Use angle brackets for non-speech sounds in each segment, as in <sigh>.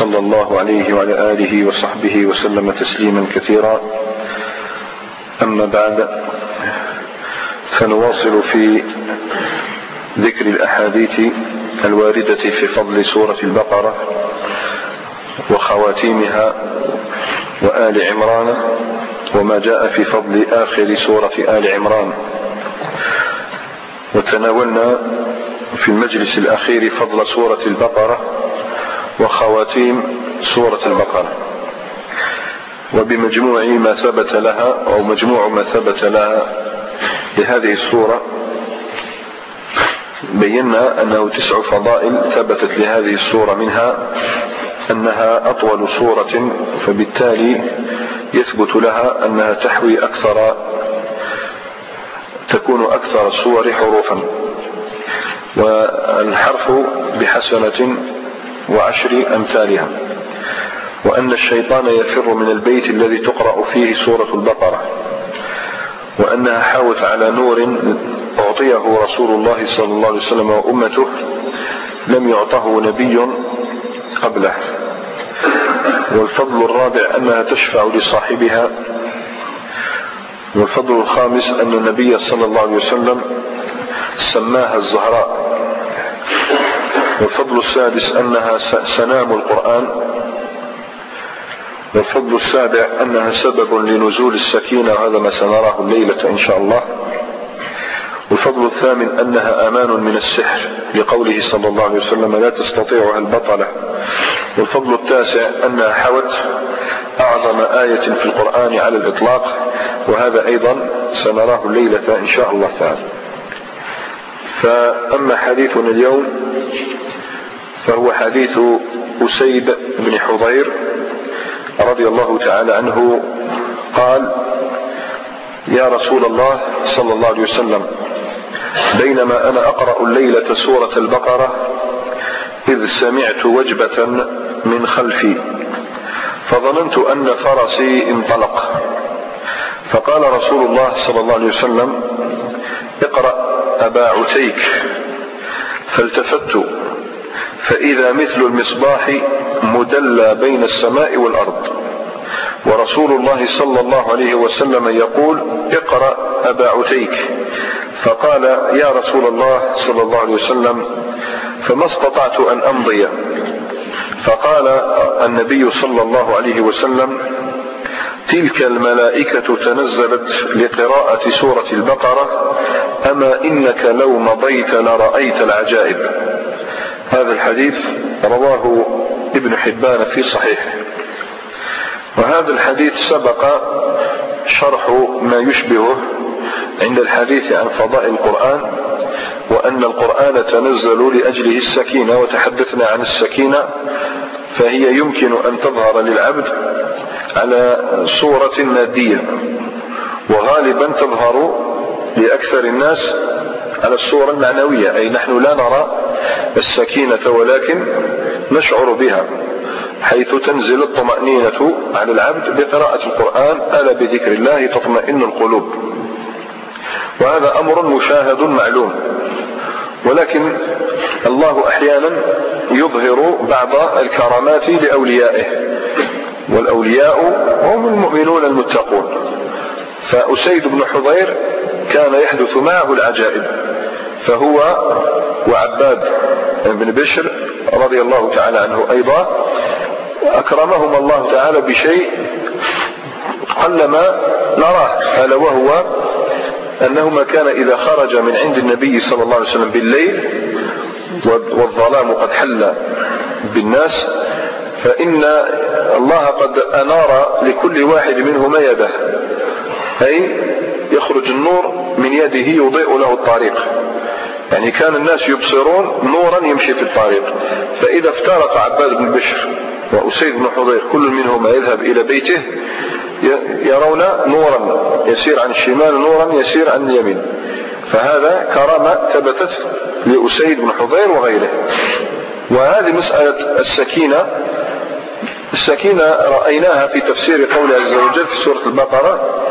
صلى الله عليه وعلى آله وصحبه وسلم تسليما كثيرا. أما بعد فنواصل في ذكر الأحاديث الواردة في فضل سورة البقرة وخواتيمها وآل عمران وما جاء في فضل آخر سورة آل عمران. وتناولنا في المجلس الأخير فضل سورة البقرة وخواتيم سورة البقرة. وبمجموع ما ثبت لها أو مجموع ما ثبت لها لهذه السورة بينا أنه تسع فضائل ثبتت لهذه السورة منها أنها أطول سورة فبالتالي يثبت لها أنها تحوي أكثر تكون أكثر الصور حروفا. والحرف بحسنة وعشر أمثالها. وأن الشيطان يفر من البيت الذي تقرأ فيه سورة البقرة. وأنها حاوت على نور أعطيه رسول الله صلى الله عليه وسلم وأمته لم يعطه نبي قبله. والفضل الرابع أنها تشفع لصاحبها. والفضل الخامس أن النبي صلى الله عليه وسلم سماها الزهراء. والفضل السادس أنها سنام القرآن. والفضل السابع أنها سبب لنزول السكينة وهذا ما سنراه الليلة إن شاء الله. والفضل الثامن أنها أمان من السحر لقوله صلى الله عليه وسلم لا تستطيعها البطلة والفضل التاسع أنها حوت أعظم آية في القرآن على الإطلاق. وهذا أيضا سنراه الليلة إن شاء الله تعالى. فأما حديثنا اليوم فهو حديث أسيد بن حضير رضي الله تعالى عنه قال يا رسول الله صلى الله عليه وسلم بينما أنا أقرأ الليلة سورة البقرة إذ سمعت وجبة من خلفي فظننت أن فرسي انطلق. فقال رسول الله صلى الله عليه وسلم اقرأ أبا عتيك فالتفت فإذا مثل المصباح مدلى بين السماء والأرض. ورسول الله صلى الله عليه وسلم يقول اقرأ أبا عتيك. فقال يا رسول الله صلى الله عليه وسلم فما استطعت أن أمضي؟ فقال النبي صلى الله عليه وسلم تلك الملائكة تنزلت لقراءة سورة البقرة أما إنك لو مضيت لرأيت العجائب. هذا الحديث رواه ابن حبان في صحيحه. وهذا الحديث سبق شرح ما يشبهه عند الحديث عن فضاء القرآن وأن القرآن تنزل لأجله السكينة وتحدثنا عن السكينة فهي يمكن أن تظهر للعبد على صورة مادية وغالبا تظهر لأكثر الناس على الصورة المعنوية أي نحن لا نرى السكينة ولكن نشعر بها حيث تنزل الطمأنينة على العبد بقراءة القرآن ألا بذكر الله تطمئن القلوب. وهذا أمر مشاهد معلوم ولكن الله أحيانا يظهر بعض الكرامات لأوليائه. والأولياء هم المؤمنون المتقون. فأسيد بن حضير كان يحدث معه العجائب. فهو وعباد بن بشر رضي الله تعالى عنه أيضا أكرمهم الله تعالى بشيء قلما نراه ألا وهو أنهما كان إذا خرج من عند النبي صلى الله عليه وسلم بالليل والظلام قد حل بالناس فإن الله قد أنار لكل واحد منهما يده. أي يخرج النور من يده يضيء له الطريق. يعني كان الناس يبصرون نورا يمشي في الطريق. فإذا افترق عباد بن بشر وأسيد بن حضير كل منهما يذهب إلى بيته يرون نورا يسير عن الشمال نورا يسير عن اليمين. فهذا كرامة ثبتت لأسيد بن حضير وغيره. وهذه مسألة السكينة السكينة رأيناها في تفسير قوله عز وجل في سورة البقرة.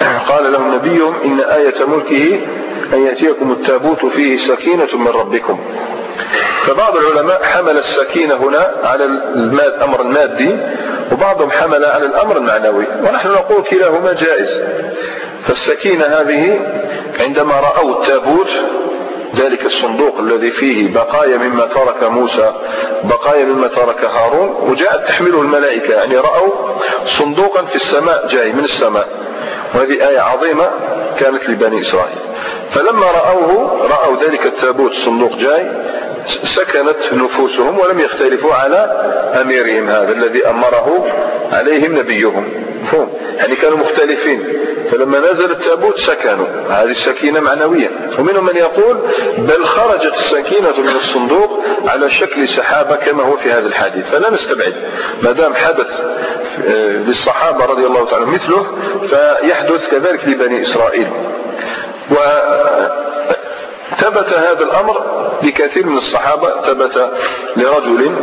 <clears throat> قال لهم نبيهم إن آية ملكه أن يأتيكم التابوت فيه سكينة من ربكم. فبعض العلماء حمل السكينة هنا على الأمر المادي وبعضهم حمل على الأمر المعنوي ونحن نقول كلاهما جائز. فالسكينة هذه عندما رأوا التابوت ذلك الصندوق الذي فيه بقايا مما ترك موسى بقايا مما ترك هارون وجاءت تحمله الملائكة يعني رأوا صندوقا في السماء جاي من السماء. وهذه آية عظيمة كانت لبني إسرائيل. فلما رأوه رأوا ذلك التابوت الصندوق جاي سكنت نفوسهم ولم يختلفوا على أميرهم هذا الذي أمره عليهم نبيهم. مفهوم؟ يعني كانوا مختلفين. فلما نزل التابوت سكنوا. هذه السكينة معنوية. ومنهم من يقول بل خرجت السكينة من الصندوق على شكل سحابة كما هو في هذا الحديث. فلا نستبعد. ما دام حدث آه، للصحابة رضي الله تعالى مثله فيحدث كذلك لبني إسرائيل. ثبت هذا الأمر لكثير من الصحابة ثبت لرجل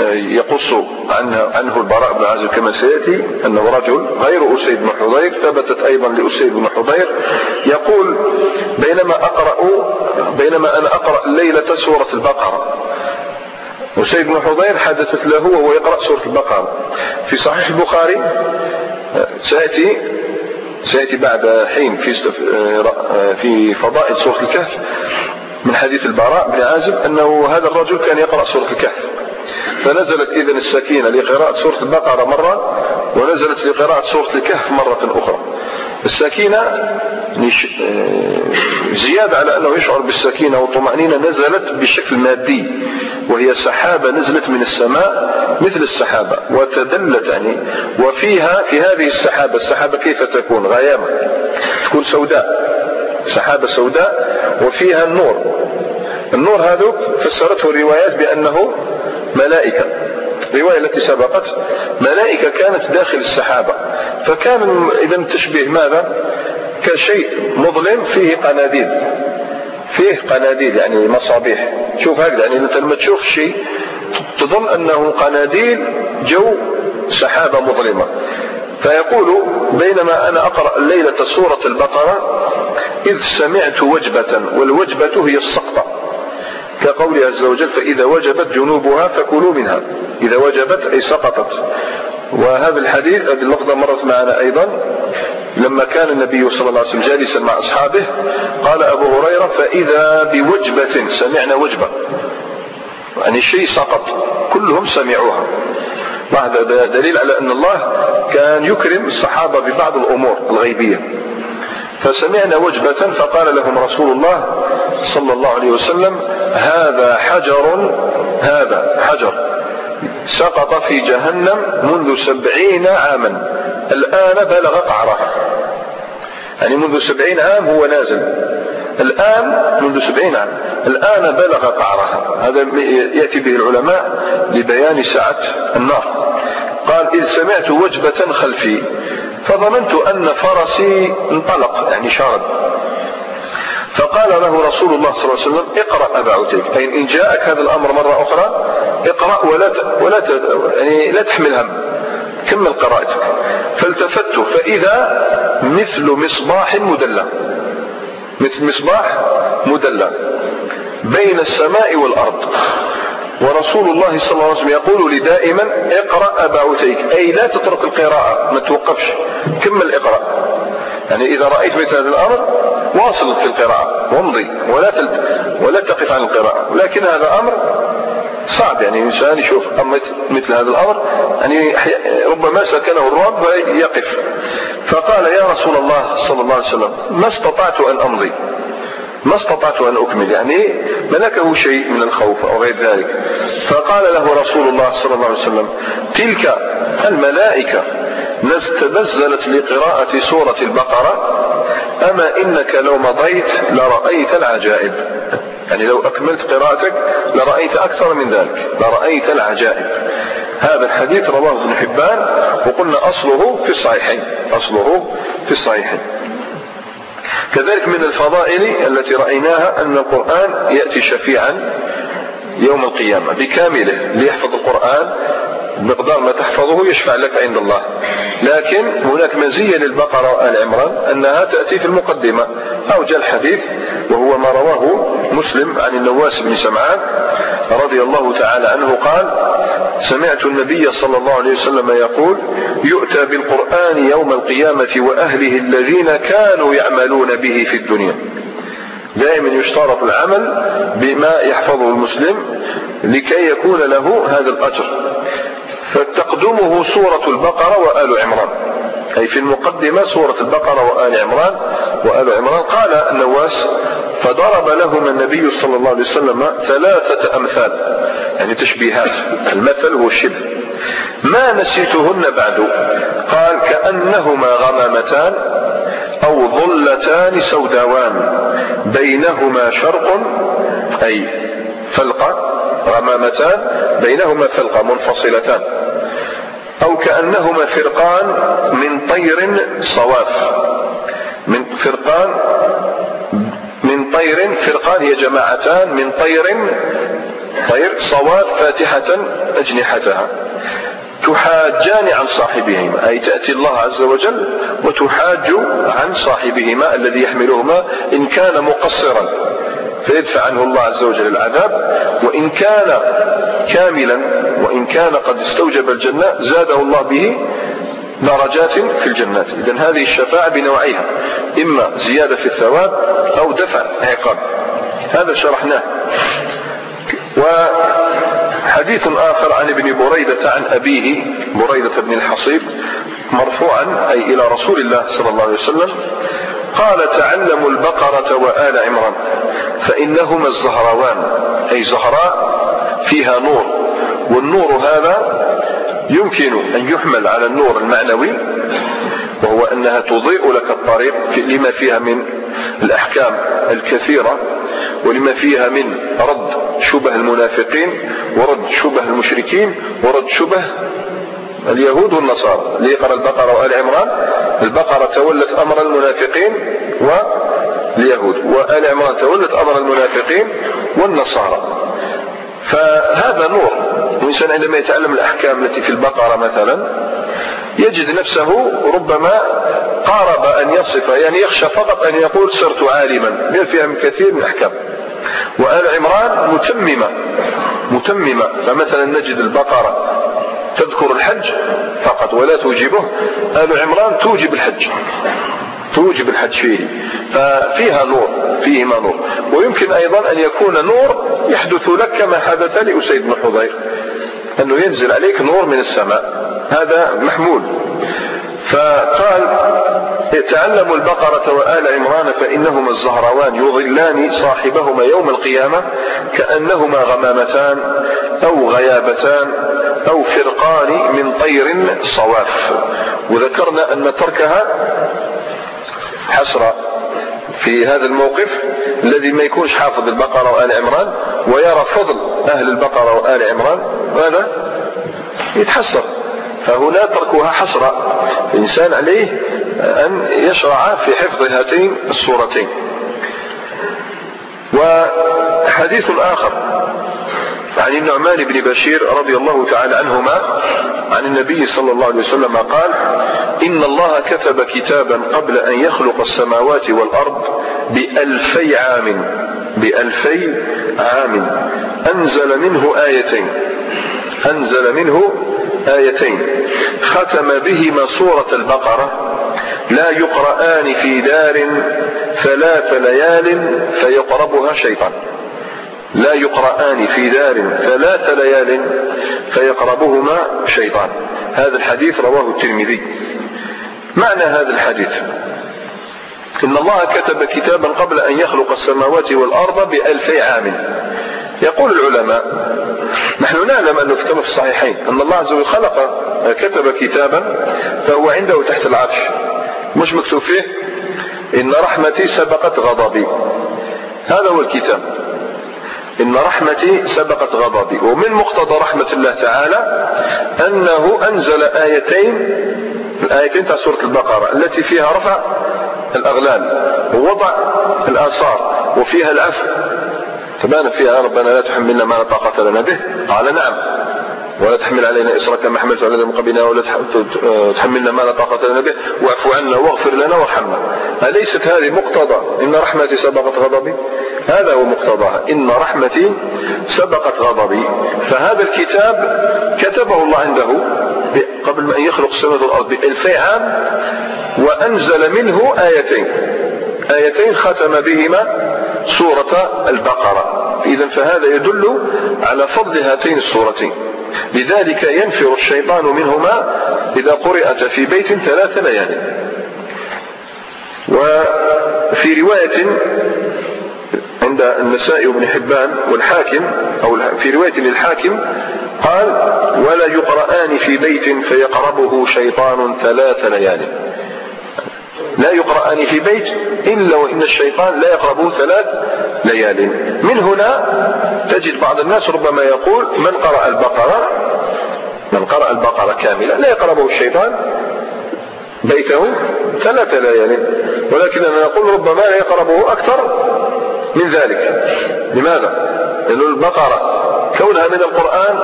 آه، يقص عنه, البراء بن عازب كما سيأتي أنه رجل غير أسيد بن حضير ثبتت أيضا لأسيد بن حضير. يقول بينما أقرأ بينما أنا أقرأ الليلة سورة البقرة. وسيد بن حضير حدثت له وهو يقرأ سورة البقرة. في صحيح البخاري آه، سيأتي سيأتي بعد حين في في فضائل سورة الكهف. من حديث البراء بن عازب أنه هذا الرجل كان يقرأ سورة الكهف. فنزلت إذا السكينة لقراءة سورة البقرة مرة ونزلت لقراءة سورة الكهف مرة أخرى. السكينة زيادة على أنه يشعر بالسكينة والطمأنينة نزلت بشكل مادي وهي سحابة نزلت من السماء مثل السحابة وتدلت يعني وفيها في هذه السحابة السحابة كيف تكون؟ غيامة تكون سوداء. سحابة سوداء وفيها النور. النور هذا فسرته الروايات بأنه ملائكة. الرواية التي سبقت ملائكة كانت داخل السحابة. فكان إذا تشبه ماذا؟ كشيء مظلم فيه قناديل فيه قناديل يعني مصابيح. شوف هكذا يعني انت لما تشوف شيء تظن أنه قناديل جو سحابة مظلمة. فيقول بينما أنا أقرأ الليلة سورة البقرة إذ سمعت وجبة والوجبة هي السقطة. كقوله عز وجل فإذا وجبت جنوبها فكلوا منها إذا وجبت أي سقطت. وهذا الحديث هذه اللفظة مرت معنا أيضا لما كان النبي صلى الله عليه وسلم جالسا مع أصحابه قال أبو هريرة فإذا بوجبة سمعنا وجبة. يعني شيء سقط كلهم سمعوها. وهذا دليل على أن الله كان يكرم الصحابة ببعض الأمور الغيبية. فسمعنا وجبة فقال لهم رسول الله صلى الله عليه وسلم هذا حجر هذا حجر سقط في جهنم منذ سبعين عاما الآن بلغ قعرها يعني منذ سبعين عام هو نازل. الآن منذ سبعين عام الآن بلغ قعرها. هذا يأتي به العلماء لبيان سعة النار. قال إذ سمعت وجبة خلفي فظننت أن فرسي انطلق يعني شارد فقال له رسول الله صلى الله عليه وسلم اقرأ أبا عتيك أي إن جاءك هذا الأمر مرة أخرى اقرأ ولا ولا يعني لا تحمل هم. كمل قراءتك. فالتفت فإذا مثل مصباح مدلى مثل مصباح مدلى بين السماء والأرض. ورسول الله صلى الله عليه وسلم يقول لي دائما اقرأ أبا عتيك. أي لا تترك القراءة ما توقفش. كمل اقرأ. يعني إذا رأيت مثل هذا الأمر واصل في القراءة وامضي ولا ولا تقف عن القراءة. لكن هذا أمر صعب يعني الإنسان يشوف مثل هذا الأمر يعني ربما سكنه الرعب ويقف. فقال يا رسول الله صلى الله عليه وسلم ما استطعت أن أمضي؟ ما استطعت أن أكمل؟ يعني ملكه شيء من الخوف أو غير ذلك. فقال له رسول الله صلى الله عليه وسلم تلك الملائكة نزلت لقراءة سورة البقرة أما إنك لو مضيت لرأيت العجائب. يعني لو أكملت قراءتك لرأيت أكثر من ذلك لرأيت العجائب. هذا الحديث رواه ابن حبان وقلنا أصله في الصحيحين أصله في الصحيحين. كذلك من الفضائل التي رأيناها أن القرآن يأتي شفيعا يوم القيامة بكامله ليحفظ القرآن مقدار ما تحفظه يشفع لك عند الله. لكن هناك مزية للبقرة وآل عمران أنها تأتي في المقدمة أو جاء الحديث وهو ما رواه مسلم عن النواس بن سمعان رضي الله تعالى عنه قال سمعت النبي صلى الله عليه وسلم يقول يؤتى بالقرآن يوم القيامة وأهله الذين كانوا يعملون به في الدنيا. دائما يشترط العمل بما يحفظه المسلم لكي يكون له هذا الأجر. فتقدمه سورة البقرة وآل عمران. أي في المقدمة سورة البقرة وآل عمران وآل عمران قال النواس فضرب لهم النبي صلى الله عليه وسلم ثلاثة أمثال. يعني تشبيهات. المثل هو الشبه. ما نسيتهن بعد؟ قال كأنهما غمامتان أو ظلتان سوداوان بينهما شرق أي فلقة غمامتان بينهما فلقة منفصلتان. أو كأنهما فرقان من طير صواف. من فرقان من طير فرقان هي جماعتان من طير طير صواف فاتحة أجنحتها. تحاجان عن صاحبهما أي تأتي الله عز وجل وتحاج عن صاحبهما الذي يحملهما إن كان مقصرا. فيدفع عنه الله عز وجل العذاب وإن كان كاملا وإن كان قد استوجب الجنة زاده الله به درجات في الجنات إذا هذه الشفاعة بنوعيها إما زيادة في الثواب أو دفع عقاب. هذا شرحناه. وحديث آخر عن ابن بريدة عن أبيه بريدة بن الحصيب مرفوعا أي إلى رسول الله صلى الله عليه وسلم قال تعلموا البقرة وآل عمران فإنهما الزهراوان أي زهراء فيها نور. والنور هذا يمكن أن يحمل على النور المعنوي وهو أنها تضيء لك الطريق لما فيها من الأحكام الكثيرة ولما فيها من رد شبه المنافقين ورد شبه المشركين ورد شبه اليهود والنصارى. اللي يقرأ البقرة وآل عمران البقرة تولت أمر المنافقين واليهود وآل عمران تولت أمر المنافقين والنصارى. فهذا نور الإنسان عندما يتعلم الأحكام التي في البقرة مثلا يجد نفسه ربما قارب أن يصف يعني يخشى فقط أن يقول صرت عالما. من كثير من الأحكام. وآل عمران متممة متممة. فمثلا نجد البقرة تذكر الحج فقط ولا توجبه. آل عمران توجب الحج توجب الحج فيه. ففيها نور فيهما نور. ويمكن أيضا أن يكون نور يحدث لك كما حدث لأسيد بن حضير. أنه ينزل عليك نور من السماء. هذا محمول. فقال تعلموا البقرة وآل عمران فإنهما الزهروان يظلان صاحبهما يوم القيامة كأنهما غمامتان أو غيابتان أو فرقان من طير صواف. وذكرنا أن تركها حسرة. في هذا الموقف الذي ما يكونش حافظ البقرة وآل عمران ويرى فضل أهل البقرة وآل عمران ماذا؟ يتحسر. فهنا تركها حسرة الإنسان عليه أن يشرع في حفظ هاتين الصورتين. وحديث آخر. عن النعمان بن بشير رضي الله تعالى عنهما عن النبي صلى الله عليه وسلم قال إن الله كتب كتابا قبل أن يخلق السماوات والأرض بألفي عام بألفي عام. أنزل منه آيتين أنزل منه آيتين. ختم بهما سورة البقرة لا يقرآن في دار ثلاث ليال فيقربها شيطان. لا يقرآن في دار ثلاث ليال فيقربهما شيطان. هذا الحديث رواه الترمذي. معنى هذا الحديث؟ إن الله كتب كتابا قبل أن يخلق السماوات والأرض بألفي عام. يقول العلماء نحن نعلم أنه كما في الصحيحين أن الله عز وجل خلق كتب كتابا فهو عنده تحت العرش. مش مكتوب فيه؟ إن رحمتي سبقت غضبي. هذا هو الكتاب. إن رحمتي سبقت غضبي. ومن مقتضى رحمة الله تعالى أنه أنزل آيتين الآيتين تاع سورة البقرة التي فيها رفع الأغلال ووضع الآثار وفيها العفو. تبان فيها ربنا لا تحملنا ما لا طاقة لنا به. قال نعم. ولا تحمل علينا إسرا كما حملت على الذين قبلنا ولا تحملنا ما لا طاقة لنا به. واعف عنا واغفر لنا وارحمنا. أليست هذه مقتضى؟ إن رحمتي سبقت غضبي. هذا هو مقتضاها إن رحمتي سبقت غضبي. فهذا الكتاب كتبه الله عنده قبل أن يخلق السماوات والأرض بألفي عام وأنزل منه آيتين. آيتين ختم بهما سورة البقرة. إذا فهذا يدل على فضل هاتين السورتين. لذلك ينفر الشيطان منهما إذا قرأت في بيت ثلاث ليال. وفي رواية عند النسائي وابن حبان والحاكم أو في رواية للحاكم قال ولا يقرآن في بيت فيقربه شيطان ثلاث ليال. لا يقرآن في بيت إلا وإن الشيطان لا يقربه ثلاث ليال من هنا تجد بعض الناس ربما يقول من قرأ البقرة؟ من قرأ البقرة كاملة. لا يقربه الشيطان. بيته ثلاث ليال. ولكننا نقول ربما لا يقربه أكثر من ذلك. لماذا؟ لأن البقرة كونها من القرآن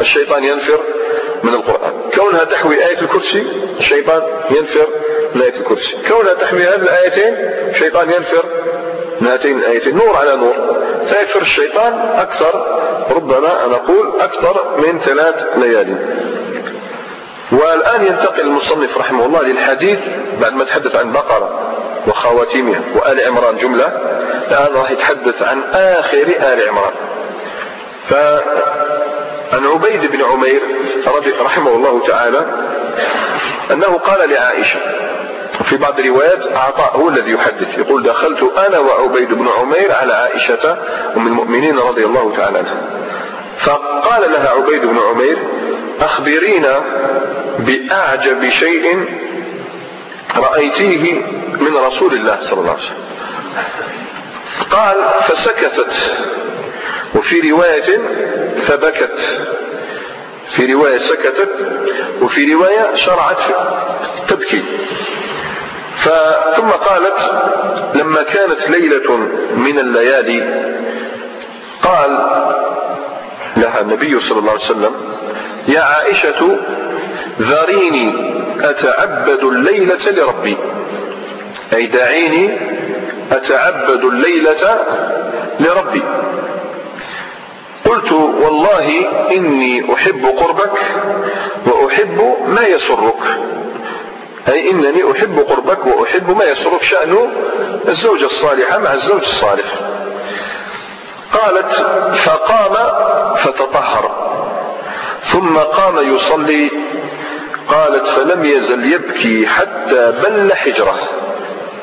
الشيطان ينفر من القرآن. كونها تحوي آية الكرسي الشيطان ينفر من آية الكرسي. كونها تحوي هذه الآيتين الشيطان ينفر من هاتين الآيتين نور على نور. فيكفر الشيطان أكثر. ربما نقول أكثر من ثلاث ليالي. والآن ينتقل المصنف رحمه الله للحديث بعد ما تحدث عن بقرة وخواتيمها وآل عمران جملة. الآن راح يتحدث عن آخر آل عمران. فعن عبيد بن عمير رحمه الله تعالى أنه قال لعائشة وفي بعض الروايات عطاء هو الذي يحدث. يقول دخلت أنا وعبيد بن عمير على عائشة أم المؤمنين رضي الله تعالى عنها. فقال لها عبيد بن عمير أخبرينا بأعجب شيء رأيتيه من رسول الله صلى الله عليه وسلم. قال فسكتت. وفي رواية فبكت. في رواية سكتت. وفي رواية شرعت تبكي. ثم قالت لما كانت ليلة من الليالي قال لها النبي صلى الله عليه وسلم يا عائشة ذريني أتعبد الليلة لربي؟ أي دعيني أتعبد الليلة لربي. قلت والله إني أحب قربك وأحب ما يسرك. أي إنني أحب قربك وأحب ما يسرك شأن الزوجة الصالحة مع الزوج الصالح. قالت فقام فتطهر ثم قام يصلي. قالت فلم يزل يبكي حتى بل حجرة.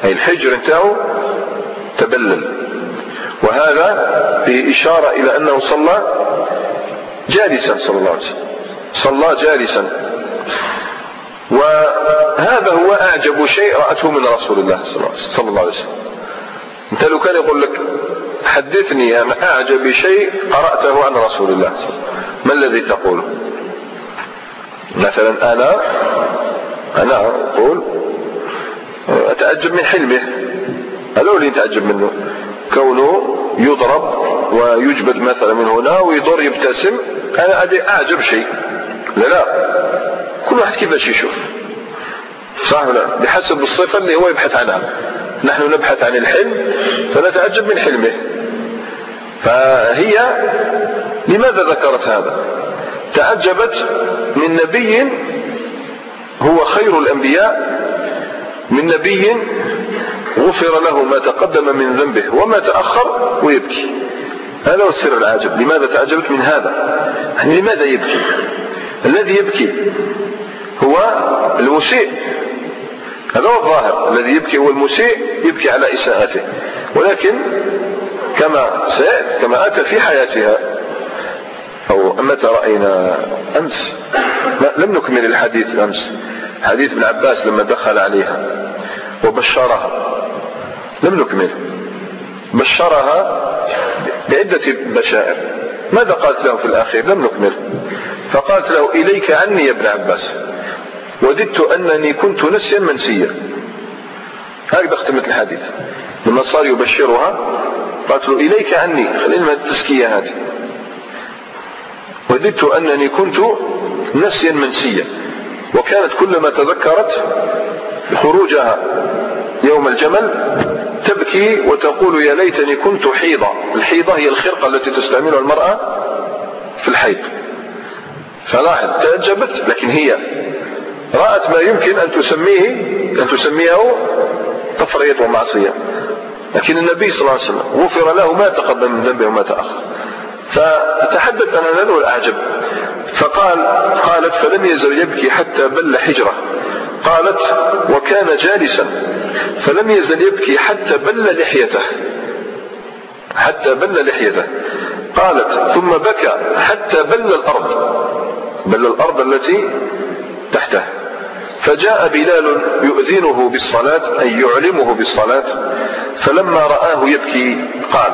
أي الحجر نتاعو تبلل. وهذا فيه إشارة إلى أنه صلى جالسا صلى الله عليه وسلم. صلى جالسا. وهذا هو أعجب شيء رأته من رسول الله صلى الله عليه وسلم أنت لو كان يقول لك حدثني عن أعجب شيء قرأته عن رسول الله ما الذي تقول؟ مثلا أنا؟ أنا؟ أقول أتعجب من حلمه. هذا اللي يتعجب منه. كونه يضرب ويجبد مثلا من هنا ويضر يبتسم. أنا أعجب شيء. لا لا. كل واحد كيفاش يشوف. صح ولا بحسب الصفة اللي هو يبحث عنها. نحن نبحث عن الحلم فنتعجب من حلمه. فهي لماذا ذكرت هذا؟ تعجبت من نبي هو خير الأنبياء من نبي غفر له ما تقدم من ذنبه وما تأخر ويبكي. هذا هو السر العاجب. لماذا تعجبت من هذا؟ يعني لماذا يبكي؟ الذي يبكي هو المسيء. هذا هو الظاهر الذي يبكي هو المسيء يبكي على إساءته. ولكن كما سيأتي كما أتى في حياتها أو متى رأينا أمس لم نكمل الحديث أمس. حديث ابن عباس لما دخل عليها وبشرها. لم نكمل. بشرها بعدة بشائر. ماذا قالت له في الأخير؟ لم نكمل. فقالت له إليك عني يا ابن عباس. وددت أنني كنت نسيا منسيا. هكذا اختمت الحديث. لما صار يبشرها قالت له إليك عني. خلينا التزكية هذه. وددت أنني كنت نسيا منسيا. وكانت كلما تذكرت خروجها يوم الجمل تبكي وتقول يا ليتني كنت حيضة الحيضة هي الخرقة التي تستعملها المرأة في الحيض. فلاحظ تعجبت لكن هي رأت ما يمكن أن تسميه أن تسميه تفريط ومعصية. لكن النبي صلى الله عليه وسلم غفر له ما تقدم من ذنبه وما تأخر. فتحدث عن هذا والأعجب فقال قالت فلم يزل يبكي حتى بل حجرة. قالت وكان جالسا. فلم يزل يبكي حتى بل لحيته. حتى بل لحيته. قالت ثم بكى حتى بل الأرض. بل الأرض التي تحته فجاء بلال يؤذنه بالصلاة أي يعلمه بالصلاة فلما رآه يبكي قال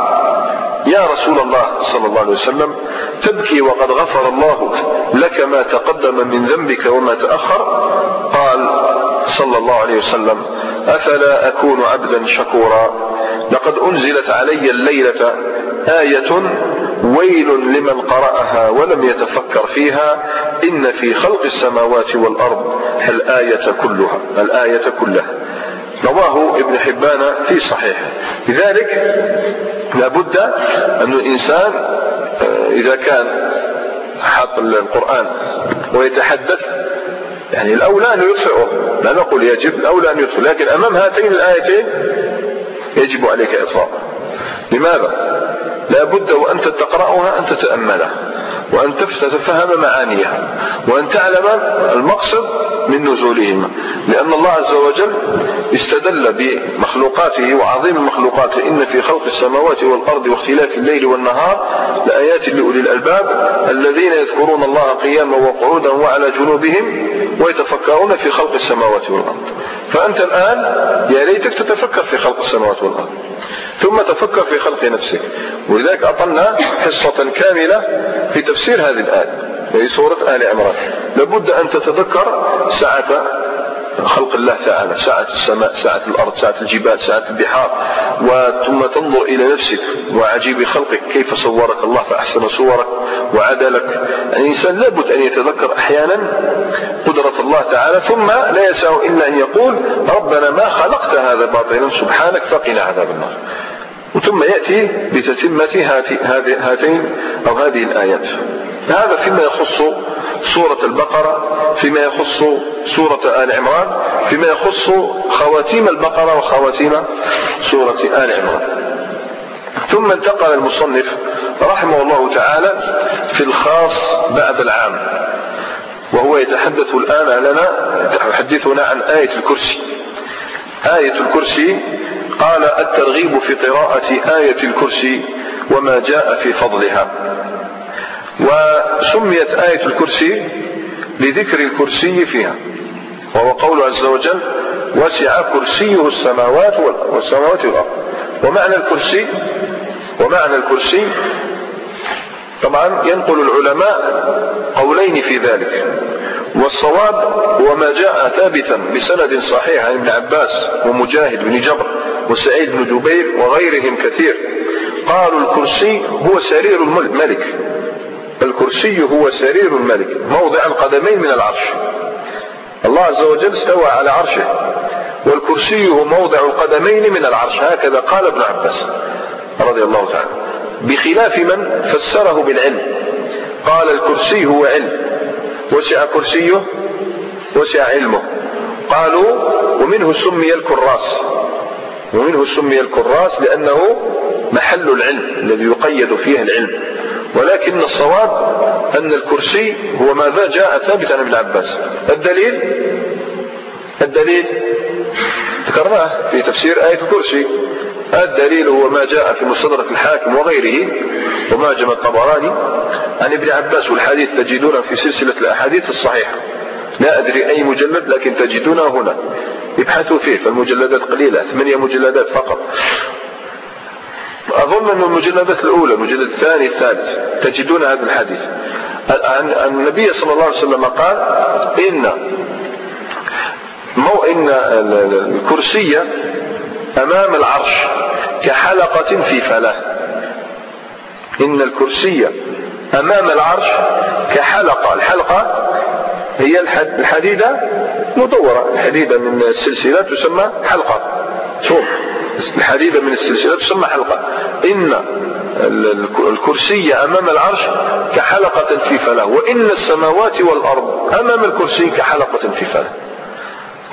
يا رسول الله صلى الله عليه وسلم تبكي وقد غفر الله لك ما تقدم من ذنبك وما تأخر؟ قال صلى الله عليه وسلم أفلا أكون عبدا شكورا؟ لقد أنزلت علي الليلة آية ويل لمن قرأها ولم يتفكر فيها إن في خلق السماوات والأرض الآية كلها الآية كلها. رواه ابن حبان في صحيحه. لذلك لابد أن الإنسان آه، إذا كان حاط القرآن ويتحدث يعني الأولى أن يطفئه. لا نقول يجب الأولى أن يطفئ لكن أمام هاتين الآيتين يجب عليك إطفاء لماذا؟ لا بد وأنت تقرأها أن تتأملها. وأن تتفهم معانيها. وأن تعلم المقصد من نزولهما. لأن الله عز وجل استدل بمخلوقاته وعظيم مخلوقاته. إن في خلق السماوات والأرض واختلاف الليل والنهار لآيات لأولي الألباب الذين يذكرون الله قياما وقعودا وعلى جنوبهم ويتفكرون في خلق السماوات والأرض. فأنت الآن يا ليتك تتفكر في خلق السماوات والأرض ثم تفكر في خلق نفسك. ولذلك أطلنا حصة كاملة في تفسير هذه الآية وهي سورة آل عمران. لابد أن تتذكر ساعة خلق الله تعالى ساعة السماء ساعة الأرض ساعة الجبال ساعة البحار. وثم تنظر إلى نفسك وعجيب خلقك كيف صورك الله فأحسن صورك وعدلك. الإنسان لابد أن يتذكر أحيانا قدرة الله تعالى ثم لا يسع إلا أن يقول ربنا ما خلقت هذا باطلا سبحانك فقنا عذاب النار. ثم يأتي بتتمة هاتين أو هذه الآيات. هذا فيما يخص سورة البقرة فيما يخص سورة آل عمران فيما يخص خواتيم البقرة وخواتيم سورة آل عمران. ثم انتقل المصنف رحمه الله تعالى في الخاص بعد العام وهو يتحدث الآن لنا يحدثنا عن آية الكرسي. آية الكرسي قال الترغيب في قراءة آية الكرسي وما جاء في فضلها. وسميت آية الكرسي لذكر الكرسي فيها وهو قول عز وجل وسع كرسيه السماوات والسماوات والأرض. ومعنى الكرسي ومعنى الكرسي طبعا ينقل العلماء قولين في ذلك. والصواب هو ما جاء ثابتا بسند صحيح عن ابن عباس ومجاهد بن جبر وسعيد بن جبير وغيرهم كثير. قالوا الكرسي هو سرير الملك الكرسي هو سرير الملك موضع القدمين من العرش. الله عز وجل استوى على عرشه والكرسي هو موضع القدمين من العرش هكذا قال ابن عباس رضي الله تعالى. بخلاف من فسره بالعلم. قال الكرسي هو علم. وسع كرسيه وسع علمه. قالوا ومنه سمي الكراس. ومنه سمي الكراس لأنه محل العلم الذي يقيد فيه العلم. ولكن الصواب أن الكرسي هو ماذا جاء ثابتا عن ابن عباس. الدليل؟ الدليل؟ ذكرناه في تفسير آية الكرسي. الدليل هو ما جاء في مستدرك الحاكم وغيره وما جمع الطبراني. عن ابن عباس والحديث تجدونه في سلسلة الأحاديث الصحيحة. لا أدري أي مجلد لكن تجدونه هنا. ابحثوا فيه فالمجلدات قليلة ثمانية مجلدات فقط. أظن أن المجلدات الأولى المجلد الثاني الثالث تجدون هذا الحديث. النبي صلى الله عليه وسلم قال إن مو إن الكرسي أمام العرش كحلقة في فلاة. إن الكرسي أمام العرش كحلقة. الحلقة هي الحديدة مدورة. الحديدة من السلسلة تسمى حلقة. شوف الحديدة من السلسلة. تسمى حلقة. إن الكرسي أمام العرش كحلقة في فلاة وإن السماوات والأرض أمام الكرسي كحلقة في فلاة.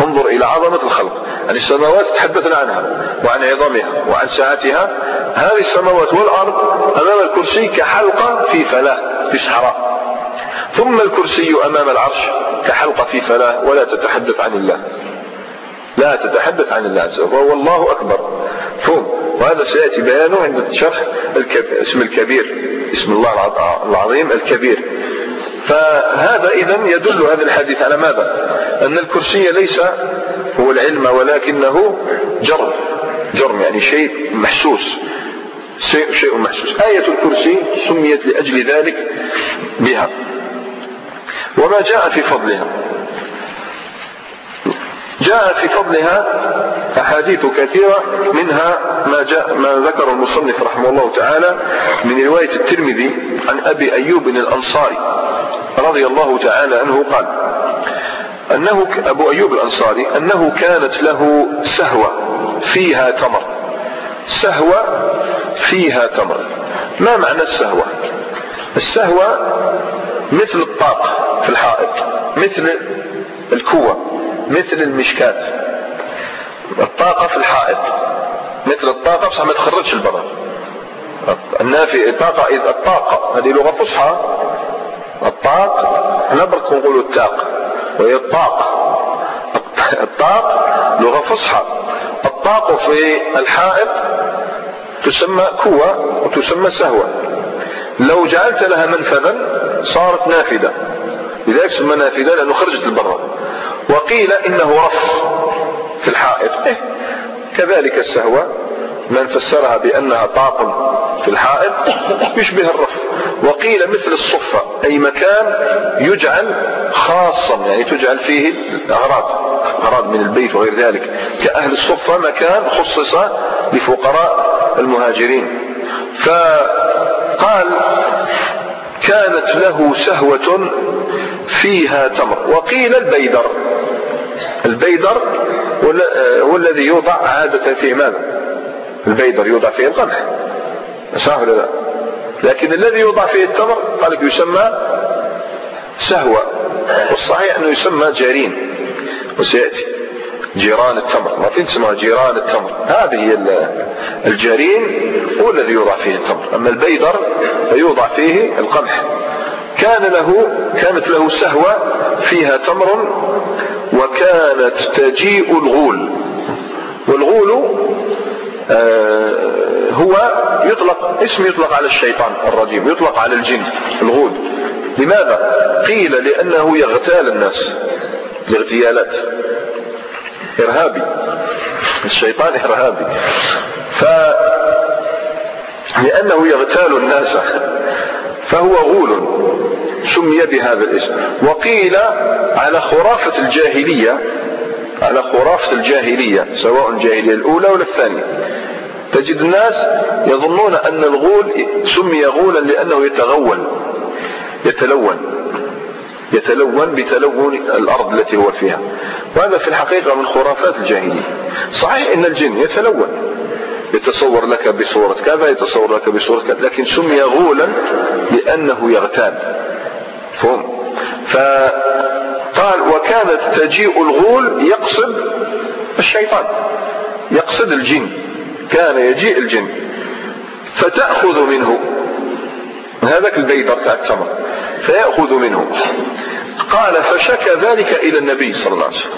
انظر إلى عظمة الخلق. يعني السماوات تحدثنا عنها وعن عظمها وعن سعتها هذه السماوات والأرض أمام الكرسي كحلقة في فلاة في صحراء. ثم الكرسي أمام العرش كحلقة في فلاة. ولا تتحدث عن الله. لا تتحدث عن الله عز وجل. وهو الله أكبر. فهم وهذا سيأتي بيانه عند شرح اسم الكبير اسم الله العظيم الكبير. فهذا إذا يدل هذا الحديث على ماذا؟ أن الكرسي ليس هو العلم ولكنه جرم. جرم يعني شيء محسوس. شيء محسوس. آية الكرسي سميت لأجل ذلك بها. وما جاء في فضلها. جاء في فضلها أحاديث كثيرة منها ما جاء ما ذكر المصنف رحمه الله تعالى من رواية الترمذي عن أبي أيوب الأنصاري رضي الله تعالى عنه قال أنه أبو أيوب الأنصاري أنه كانت له سهوة فيها تمر. سهوة فيها تمر. ما معنى السهوة؟ السهوة مثل الطاق في الحائط مثل الكوة. مثل المشكات. الطاقة في الحائط. مثل الطاقة بصح ما تخرجش البرا النافي الطاقة إذا الطاقة هذه لغة فصحى. الطاق إحنا برك نقولوا التاق وهي الطاق. الطاق لغة فصحى. الطاق في الحائط تسمى كوة وتسمى سهوة. لو جعلت لها منفذا صارت نافذة. لذلك تسمى نافذة لأنه خرجت البر وقيل إنه رف في الحائط. إيه. كذلك السهوة من فسرها بأنها طاق في الحائط يشبه الرف وقيل مثل الصفة أي مكان يجعل خاصا يعني تجعل فيه الأغراض أغراض من البيت وغير ذلك كأهل الصفة مكان خصص لفقراء المهاجرين. فقال كانت له سهوة فيها تمر. وقيل البيدر. البيدر هو الذي يوضع عادة في ماذا البيدر يوضع فيه القمح. صح ولا لا؟ لكن الذي يوضع فيه التمر قال لك يسمى سهوة والصحيح أنه يسمى جارين وسيأتي. جرين التمر. ما في اسمها جرين التمر. هذه هي الجارين هو الذي يوضع فيه التمر. أما البيدر فيوضع فيه القمح. كان له كانت له سهوة فيها تمر وكانت تجيء الغول. والغول آه، هو يطلق اسم يطلق على الشيطان الرجيم يطلق على الجن الغول. لماذا؟ قيل لأنه يغتال الناس. الاغتيالات. إرهابي. الشيطان إرهابي. ف لأنه يغتال الناس. فهو غول سمي بهذا الاسم. وقيل على خرافة الجاهلية على خرافة الجاهلية سواء الجاهلية الأولى ولا الثانية تجد الناس يظنون أن الغول سمي غولا لأنه يتغول يتلون يتلون بتلون الأرض التي هو فيها. وهذا في الحقيقة من خرافات الجاهلية. صحيح أن الجن يتلون يتصور لك بصورة كذا يتصور لك بصورة كذا لكن سمي غولا لأنه يغتاب. فهم؟ فقال وكانت تجيء الغول يقصد الشيطان يقصد الجن كان يجيء الجن فتأخذ منه. هذاك البيضة بتاع التمر فيأخذ منه. قال فشكى ذلك إلى النبي صلى الله عليه وسلم.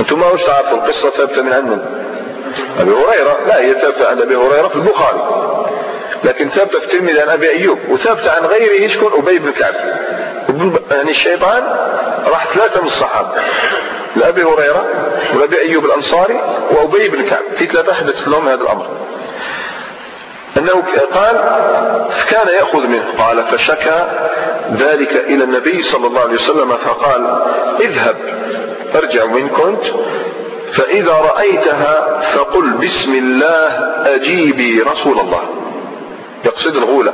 أنتم ما وش تعرفوا القصة؟ ثابتة من عندنا أبي هريرة لا هي ثابتة عن أبي هريرة في البخاري. لكن ثابتة في الترمذي عن أبي أيوب وثابتة عن غيره شكون أبي بن كعب. يعني الشيطان راح ثلاثة من الصحابة. لأبي هريرة ولأبي أيوب الأنصاري وأبي بن كعب. في ثلاثة حدث لهم هذا الأمر. أنه قال كان يأخذ منه. قال فشكى ذلك إلى النبي صلى الله عليه وسلم فقال اذهب ارجع وين كنت فإذا رأيتها فقل بسم الله أجيبي رسول الله. يقصد الغولة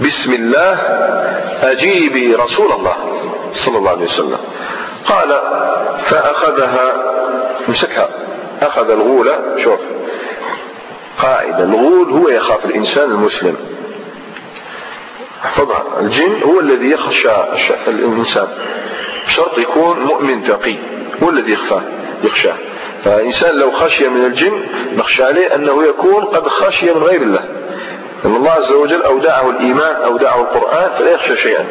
بسم الله أجيبي رسول الله صلى الله عليه وسلم. قال فأخذها مسكها. أخذ الغولة شوف. قاعدة. الغول هو يخاف الإنسان المسلم. احفظها الجن هو الذي يخشى الإنسان. شرط يكون مؤمن تقي. هو الذي يخفاه. يخشاه فإنسان لو خشي من الجن نخشى عليه أنه يكون قد خشي من غير الله. أن الله عز وجل أودعه الإيمان أودعه القرآن فلا يخشى شيئا.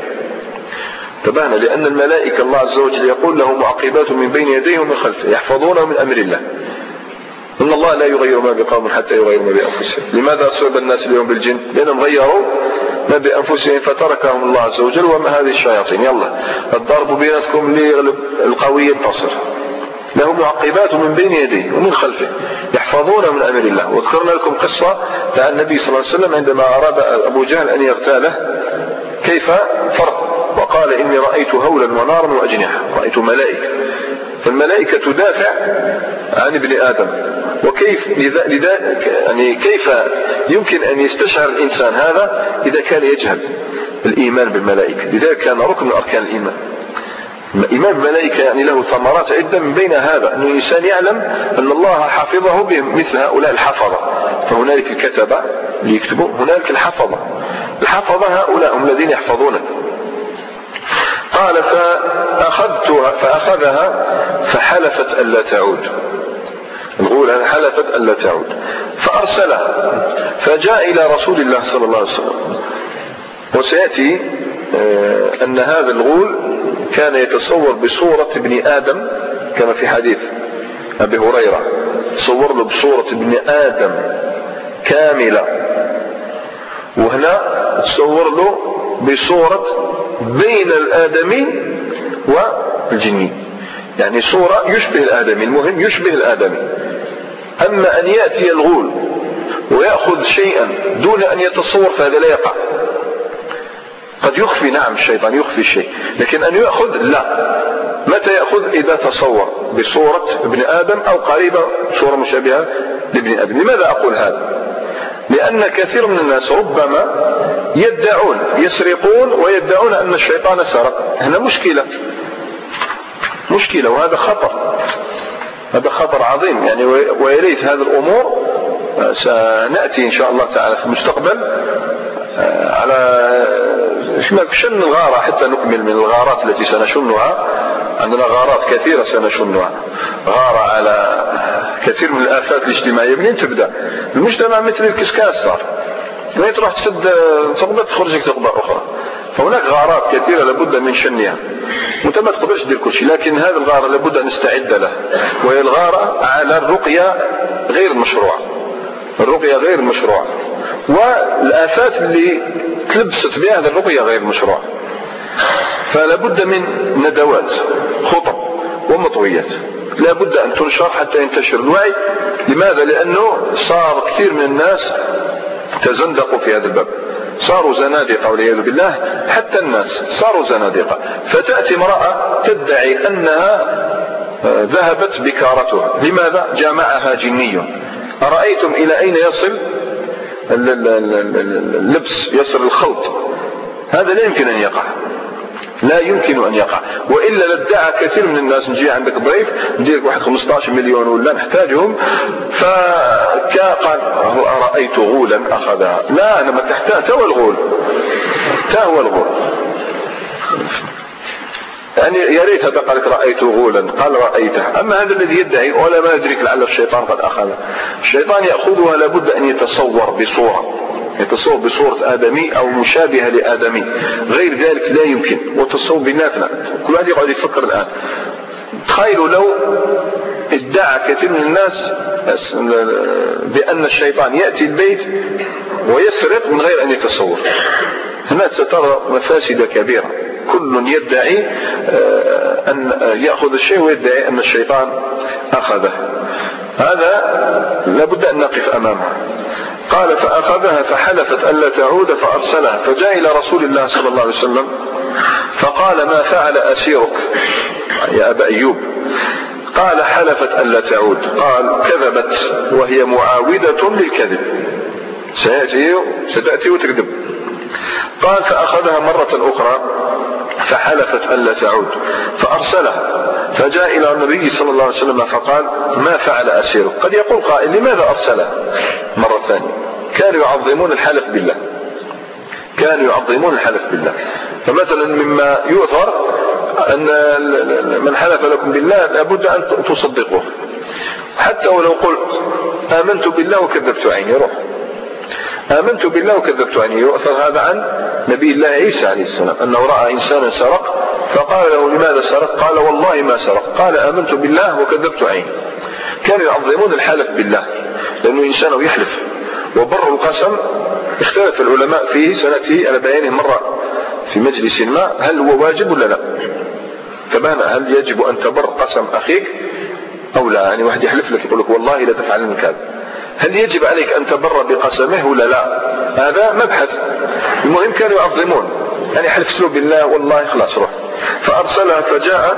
انتبهنا لأن الملائكة الله عز وجل يقول له معقبات من بين يديه ومن خلفه يحفظونه من أمر الله. إن الله لا يغير ما بقوم حتى يغيروا ما بأنفسهم. لماذا أصيب الناس اليوم بالجن؟ لأنهم غيروا ما بأنفسهم فتركهم الله عز وجل وما هذه الشياطين. يلا الضرب بيناتكم ليغلب القوي ينتصر. له معقبات من بين يديه ومن خلفه يحفظون من أمر الله. وذكرنا لكم قصة عن النبي صلى الله عليه وسلم عندما أراد أبو جهل أن يغتاله كيف؟ فرق. وقال إني رأيت هولا ونارا وأجنحة رأيت ملائكة. فالملائكة تدافع عن ابن آدم. وكيف؟ لذلك يعني كيف يمكن أن يستشعر الإنسان هذا؟ إذا كان يجهل الإيمان بالملائكة. لذلك كان ركن من أركان الإيمان. إيمان الملائكة يعني له ثمرات عدة من بين هذا أن الإنسان يعلم أن الله حفظه بمثل هؤلاء الحفظة. فهنالك الكتبة ليكتبوا هنالك الحفظة. الحفظة هؤلاء هم الذين يحفظونك. قال فأخذتها فأخذها فحلفت ألا تعود. الأولى حلفت ألا تعود. فأرسلها فجاء إلى رسول الله صلى الله عليه وسلم. وسيأتي آه، أن هذا الغول كان يتصور بصورة ابن آدم كما في حديث أبي هريرة. تصور له بصورة ابن آدم كاملة. وهنا تصور له بصورة بين الآدمي والجني يعني صورة يشبه الآدمي المهم يشبه الآدمي أما أن يأتي الغول ويأخذ شيئا دون أن يتصور فهذا لا يقع. قد يخفي نعم الشيطان يخفي الشيء لكن أن يأخذ لا. متى يأخذ؟ إذا تصور بصورة ابن آدم أو قريبة صورة مشابهة لابن آدم لماذا أقول هذا؟ لأن كثير من الناس ربما يدعون يسرقون ويدعون أن الشيطان سرق. هنا مشكلة. مشكلة وهذا خطر. هذا خطر عظيم. يعني ويريت هذه الأمور سنأتي إن شاء الله تعالى في المستقبل على شن الغارة حتى نكمل من الغارات التي سنشنها. عندنا غارات كثيرة سنشنها. غارة على كثير من الآفات الاجتماعية. منين تبدأ؟ المجتمع مثل الكسكاس صار. منين تروح تسد؟ ثقبة تخرج لك ثقبة أخرى. فهناك غارات كثيرة لابد من شنها. وانت ما تقدرش تدير كل شيء لكن هذه الغارة لابد أن نستعد له وهي الغارة على الرقية غير المشروعة الرقية غير المشروعة والآفات اللي تلبست بها هذه الرقية غير مشروعة فلا بد من ندوات خطب ومطويات. لا بد أن تنشر حتى ينتشر الوعي. لماذا؟ لأنه صار كثير من الناس تزندقوا في هذا الباب. صاروا زنادقة والعياذ بالله. حتى الناس صاروا زنادقة. فتأتي امرأة تدعي أنها آه، ذهبت بكارتها. لماذا؟ جامعها جني. أرأيتم إلى أين يصل اللبس يصل الخلط؟ هذا لا يمكن أن يقع. لا يمكن أن يقع. وإلا لادعى كثير من الناس نجي عندك ضيف ندير واحد 15 مليون ولا نحتاجهم فقال رأيت غولا أخذها. لا أنا ما تحتاج تو الغول. تو الغول. يعني يا ريت هذا قالت رأيت غولا قال رأيته أما هذا الذي يدعي ولا ما يدرك لعل الشيطان قد أخذ. الشيطان يأخذها لابد أن يتصور بصورة يتصور بصورة آدمي أو مشابهة لآدمي. غير ذلك لا يمكن وتصور بيناتنا كل واحد يقعد يفكر الآن. تخيلوا لو ادعى كثير من الناس بأن الشيطان يأتي البيت ويسرق من غير أن يتصور. هنا سترى مفاسد كبيرة. كل يدعي آه، أن يأخذ الشيء ويدعي أن الشيطان أخذه. هذا لابد أن نقف أمامه. قال فأخذها فحلفت ألا تعود فأرسلها. فجاء إلى رسول الله صلى الله عليه وسلم فقال ما فعل أسيرك؟ يا أبا أيوب. قال حلفت ألا تعود. قال كذبت وهي معاودة للكذب. سيأتي ستأتي وتكذب. قال فأخذها مرة أخرى. فحلفت ألا تعود فأرسلها فجاء إلى النبي صلى الله عليه وسلم فقال ما فعل أسيره قد يقول قائل لماذا أرسلها مرة ثانية كانوا يعظمون الحلف بالله كانوا يعظمون الحلف بالله. فمثلا مما يؤثر أن من حلف لكم بالله لابد أن تصدقوه حتى ولو قلت آمنت بالله وكذبت عيني روح. آمنت بالله وكذبت عنه يؤثر هذا عن نبي الله عيسى عليه السلام أنه رأى إنسانا سرق فقال له لماذا سرق؟ قال والله ما سرق. قال آمنت بالله وكذبت عيني كانوا يعظمون الحلف بالله لأنه إنسان يحلف. وبر القسم اختلف العلماء فيه سنأتي على بيانه مرة في مجلس ما هل هو واجب ولا لا؟ تبان هل يجب أن تبر قسم أخيك أو لا؟ يعني واحد يحلف لك يقول لك والله لا تفعلن كذا هل يجب عليك أن تبر بقسمه ولا لا؟ هذا مبحث. المهم كانوا يعظمون. يعني حلف له بالله والله خلاص روح. فأرسلها فجاء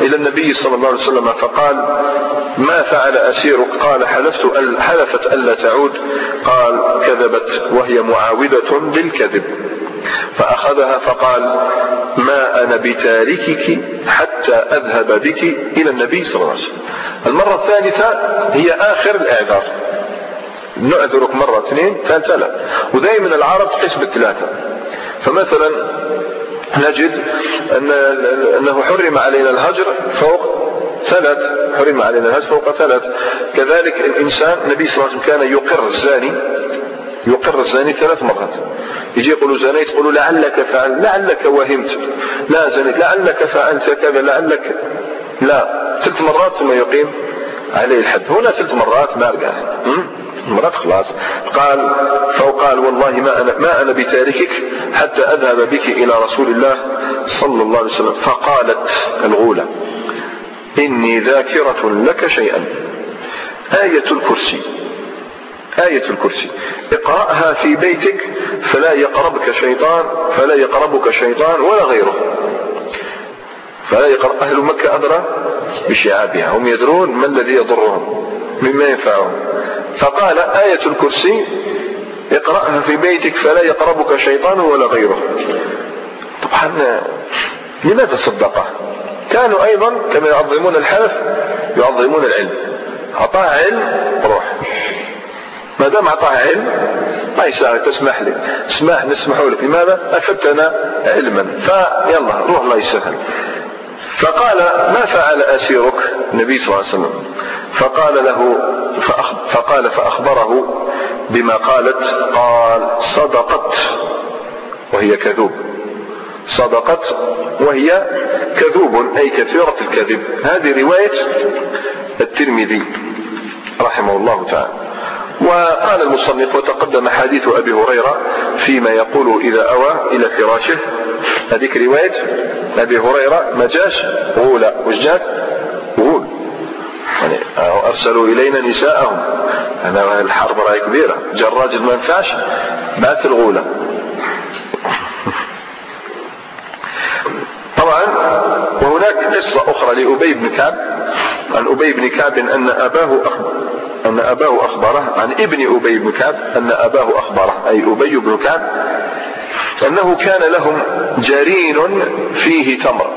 إلى النبي صلى الله عليه وسلم فقال ما فعل أسيرك؟ قال حلفت حلفت ألا تعود. قال كذبت وهي معاودة بالكذب. فأخذها فقال ما أنا بتاركك حتى أذهب بك إلى النبي صلى الله عليه وسلم. المرة الثالثة هي آخر الإعذار. نعذرك مرة اثنين ثالثة لا. ودائما العرب تقيس بالثلاثة فمثلا نجد أن أنه حرم علينا الهجر فوق ثلاث. حرم علينا الهجر فوق ثلاث. كذلك الإنسان النبي صلى الله عليه وسلم كان يقر الزاني يقر الزاني ثلاث مرات. يجي يقولوا زنيت يقولوا لعلك فعل لعلك وهمت. لا زنيت لعلك فعلت كذا لعلك لا. ثلاث مرات ثم يقيم عليه الحد. هنا ثلاث مرات ما مرات خلاص. قال فقال والله ما أنا, ما أنا بتاركك حتى أذهب بك إلى رسول الله صلى الله عليه وسلم. فقالت الغولة إني ذاكرة لك شيئا. آية الكرسي آية الكرسي. اقرأها في بيتك فلا يقربك شيطان فلا يقربك شيطان ولا غيره. فلا يقرأ أهل مكة أدرى بشعابها. هم يدرون ما الذي يضرهم مما ينفعهم. فقال آية الكرسي اقرأها في بيتك فلا يقربك شيطان ولا غيره. طبعا لماذا صدقه؟ كانوا أيضا كما يعظمون الحلف يعظمون العلم. أعطاه علم روح. ما دام أعطاه علم ما يساعد تسمح لي. اسمح نسمح لك. لماذا؟ أفدتنا علما. فيلا روح الله يسهل. فقال ما فعل أسيرك؟ النبي صلى الله عليه وسلم. فقال له فقال فأخبره بما قالت قال صدقت وهي كذوب. صدقت وهي كذوب أي كثيرة الكذب. هذه رواية الترمذي رحمه الله تعالى. وقال المصنف وتقدم حديث أبي هريرة فيما يقول إذا أوى إلى فراشه. هذيك رواية أبي هريرة ما جاش غولة وش جات غول. يعني أرسلوا إلينا نساءهم. أنا الحرب راهي كبيرة. جا الراجل ما ينفعش بعث الغولة. طبعا وهناك قصة أخرى لأبي بن كعب. عن أبي بن كعب أن أباه أخبر. أن أباه أخبره عن ابن أبي بن كعب أن أباه أخبره أي أبي بن كعب أنه كان لهم جرين فيه تمر.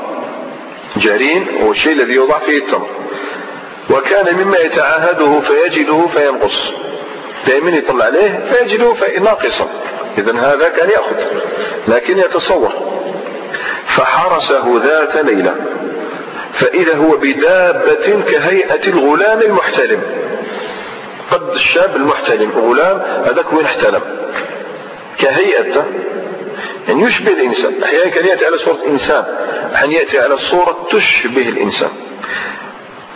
جرين هو الشيء الذي يوضع فيه التمر. وكان مما يتعاهده فيجده فينقص. دائما يطلع عليه فيجده ناقصا إذا هذا كان يأخذ لكن يتصور. فحرسه ذات ليلة. فإذا هو بدابة كهيئة الغلام المحتلم قد الشاب المحتلم غلام هذاك وين احتلم؟ كهيئة. يعني يشبه الإنسان. أحيانا كان يأتي على صورة إنسان أحيانا يأتي على صورة تشبه الإنسان.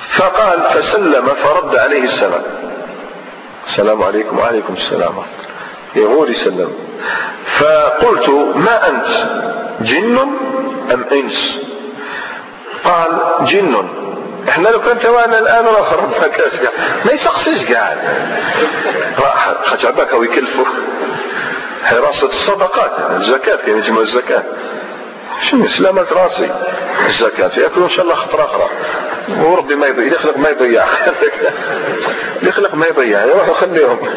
فقال فسلم فرد عليه السلام. السلام عليكم وعليكم السلام. يقول يسلم فقلت ما أنت؟ جن أم إنس؟ قال جن. إحنا لو كان توانا الآن راه خربنا كاس كاع ما يسقسيش كاع خاطر عباك ويكلفوا حراسة الصدقات. الزكاة كاين يجمع الزكاة؟ شنو سلامة راسي؟ الزكاة. ياكلوا إن شاء الله خطرة أخرى. وربي ما يضيع. يخلق ما يضيع. <laughs> يخلق ما يضيع. يروحوا خليهم <laughs>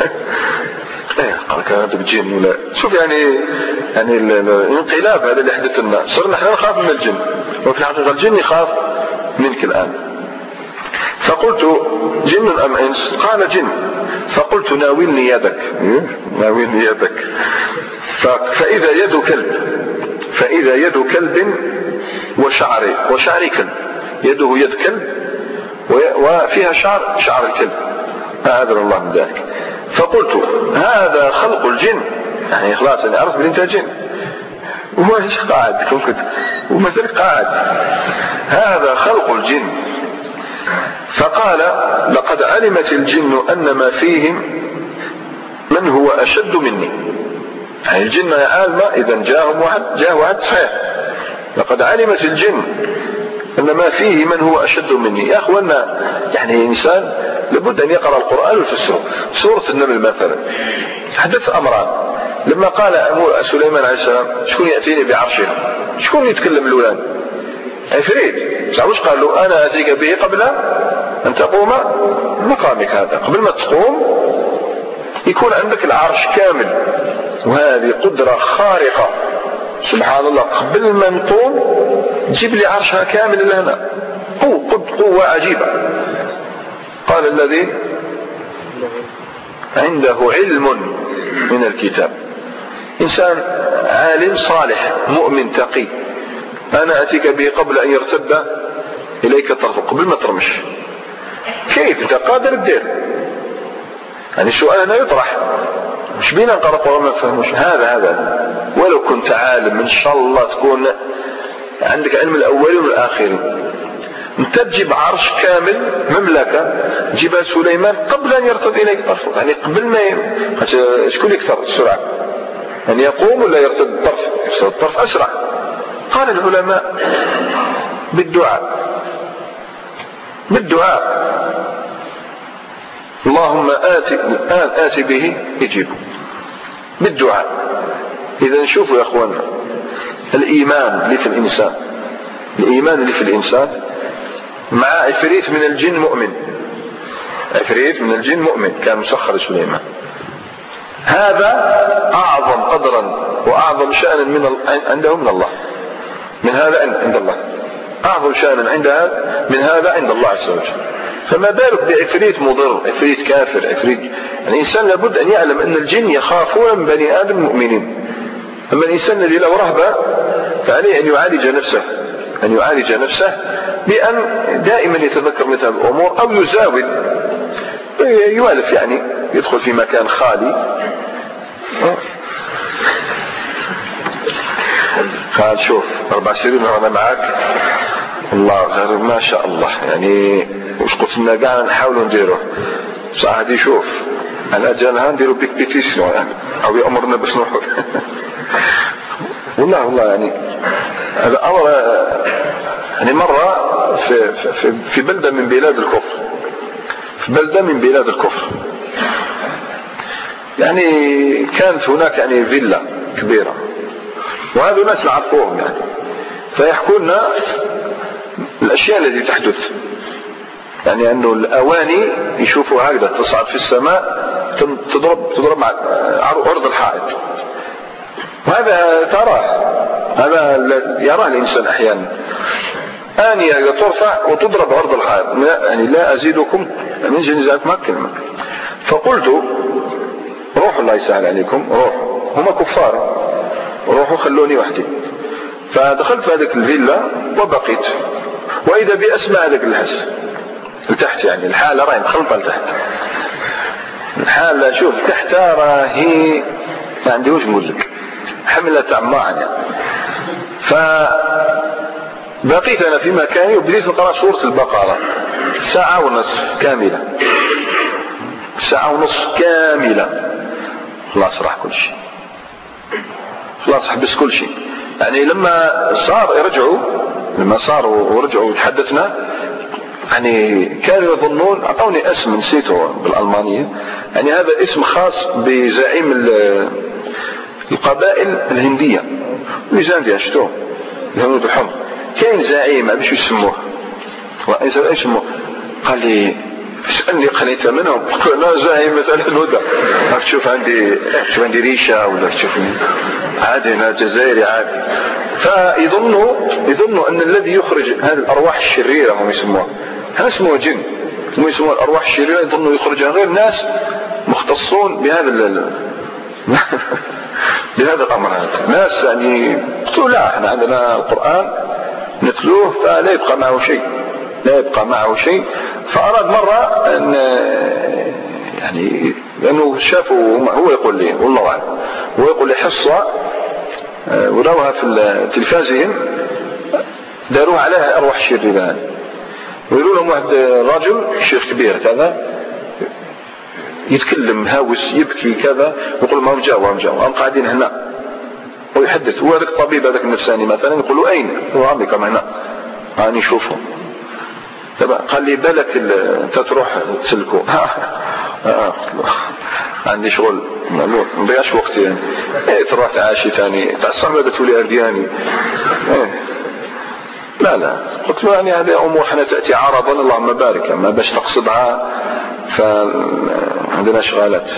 إيه قال كان هذا الجن ولا؟ شوف يعني يعني الانقلاب هذا اللي حدث لنا صرنا إحنا نخاف من الجن. وفي الحقيقة الجن يخاف منك الآن. فقلت جن أم إنس؟ قال جن. فقلت ناولني يدك ناولني يدك فإذا يد كلب. فإذا يد كلب وشعر وشعر كلب. يده يد كلب وفيها شعر شعر الكلب. أعاذنا الله من ذلك. فقلت هذا خلق الجن. يعني خلاص أنا عرفت بلي أنت جن وما قاعد وما زلت قاعد. هذا خلق الجن. فقال لقد علمت الجن أن ما فيهم من هو أشد مني. يعني الجن عالمة إذا جاءهم واحد جاء واحد صحيح. لقد علمت الجن أن ما فيه من هو أشد مني. يا أخوانا يعني إنسان لابد أن يقرأ القرآن ويفسره سورة النمل مثلا. حدث أمران. لما قال سليمان عليه السلام شكون يأتيني بعرشها شكون يتكلم الأولان عفريت. واش قال له أنا أتيك به قبل أن تقوم مقامك هذا. قبل ما تقوم يكون عندك العرش كامل. وهذه قدرة خارقة. سبحان الله. قبل ما نقوم جيب لي عرشها كامل لهنا قوة قوة عجيبة. قال الذي عنده علم من الكتاب. إنسان عالم صالح مؤمن تقي. أنا أتيك به قبل أن يرتد إليك طرفه قبل ما ترمش. كيف؟ أنت قادر تدير يعني السؤال هنا يطرح. مش بينا نقرأ القران ما نفهموش هذا هذا. ولو كنت عالم إن شاء الله تكون عندك علم الأولين والآخرين. أنت تجيب عرش كامل مملكة جبال سليمان قبل أن يرتد إليك طرفك. يعني قبل ما شكون يكثر السرعة؟ أن يقوم ولا يرتد الطرف؟ يرتد الطرف أسرع. قال العلماء بالدعاء. بالدعاء. اللهم آت آت به اجيبه بالدعاء. إذا شوفوا يا أخوانا الإيمان اللي في الإنسان. الإيمان اللي في الإنسان مع عفريت من الجن مؤمن. عفريت من الجن مؤمن كان مسخر سليمان. هذا أعظم قدرا وأعظم شأنا من عنده من الله. من هذا عند الله. أعظم شأنا عند هذا من هذا عند الله عز وجل. فما بالك بعفريت مضر عفريت كافر عفريت الإنسان لابد أن يعلم أن الجن يخافون من بني آدم المؤمنين أما الإنسان الذي له رهبة فعليه أن يعالج نفسه أن يعالج نفسه بأن دائما يتذكر مثل الأمور أو يزاول. يوالف يعني يدخل في مكان خالي. قال شوف أربع سنين وأنا معك الله غير ما شاء الله. يعني وش قلت لنا كاع نحاولوا نديروه صح هادي شوف أنا جالها نديرو بيك بيتيسيون يعني أو يأمرنا باش نروحوا <laughs> والله والله يعني هذا أمر يعني مرة في, في, في بلدة من بلاد الكفر. في بلدة من بلاد الكفر. يعني كانت هناك يعني فيلا كبيرة. وهذو ناس نعرفوهم يعني. فيحكوا لنا الأشياء التي تحدث. يعني أنه الأواني يشوفوا هكذا تصعد في السماء تضرب تضرب عرض الحائط. وهذا تراه هذا يراه الإنسان أحيانا. آنية ترفع وتضرب عرض الحائط. يعني لا أزيدكم من جنزات ما كلمة فقلت روحوا الله يسهل عليكم روحوا هم كفار. روحوا خلوني وحدي. فدخلت في هذيك الفيلا وبقيت. وإذا بأسمع هذاك الحس. لتحت يعني الحالة راهي مخلطة لتحت. الحالة شوف تحت راهي ما عندي وش نقول لك. حملة عماعا يعني فبقيت أنا في مكاني وبديت نقرأ سورة البقرة. ساعة ونصف كاملة. ساعة ونصف كاملة. خلاص راح كل شيء خلاص حبس كل شيء. يعني لما صار يرجعوا لما صاروا ورجعوا تحدثنا يعني كانوا يظنون أعطوني اسم نسيته بالألمانية. يعني هذا اسم خاص بزعيم القبائل الهندية. ديال شتو الهنود الحمر. كاين زعيم باش يسموه؟ إيش يسموه؟ قال لي اسألني قال انت منهم قلت أنا زعيم مثلا الهدى تشوف عندي تشوف عندي ريشة ولا تشوفني عادي أنا جزائري عادي. فيظنوا يظنوا أن الذي يخرج هذه الأرواح الشريرة هم يسموها. هذا اسمه جن. هم يسموها الأرواح الشريرة يظنوا يخرجها. غير ناس مختصون بهذا <laughs> بهذا الأمر. هذا ناس يعني قلت لا إحنا عندنا القرآن نتلوه فلا يبقى معه شيء. لا يبقى معه شيء. فأراد مرة أن يعني لأنه شافوا هو يقول لي والله أعلم. هو يقول لي حصة وراوها في تلفازهم داروها عليها أرواح شريره ويقولوا لهم واحد رجل شيخ كبير كذا يتكلم هاوس يبكي كذا يقول ما جاوا هم جاوا هم قاعدين هنا. ويحدث هو الطبيب هذاك النفساني مثلا يقول له أين؟ هو عمي هنا. راني نشوفهم تبع. قال لي بالك انت تروح تسلكو <laughs> عندي شغل ما نضيعش وقتي يعني. إيه تروح تعاشي ثاني تاع الصحبه تولي أردياني. إيه. لا لا. قلت له يعني هذه أمور حنا تأتي عرضا اللهم بارك. اما باش تقصدها فعندنا اشغالات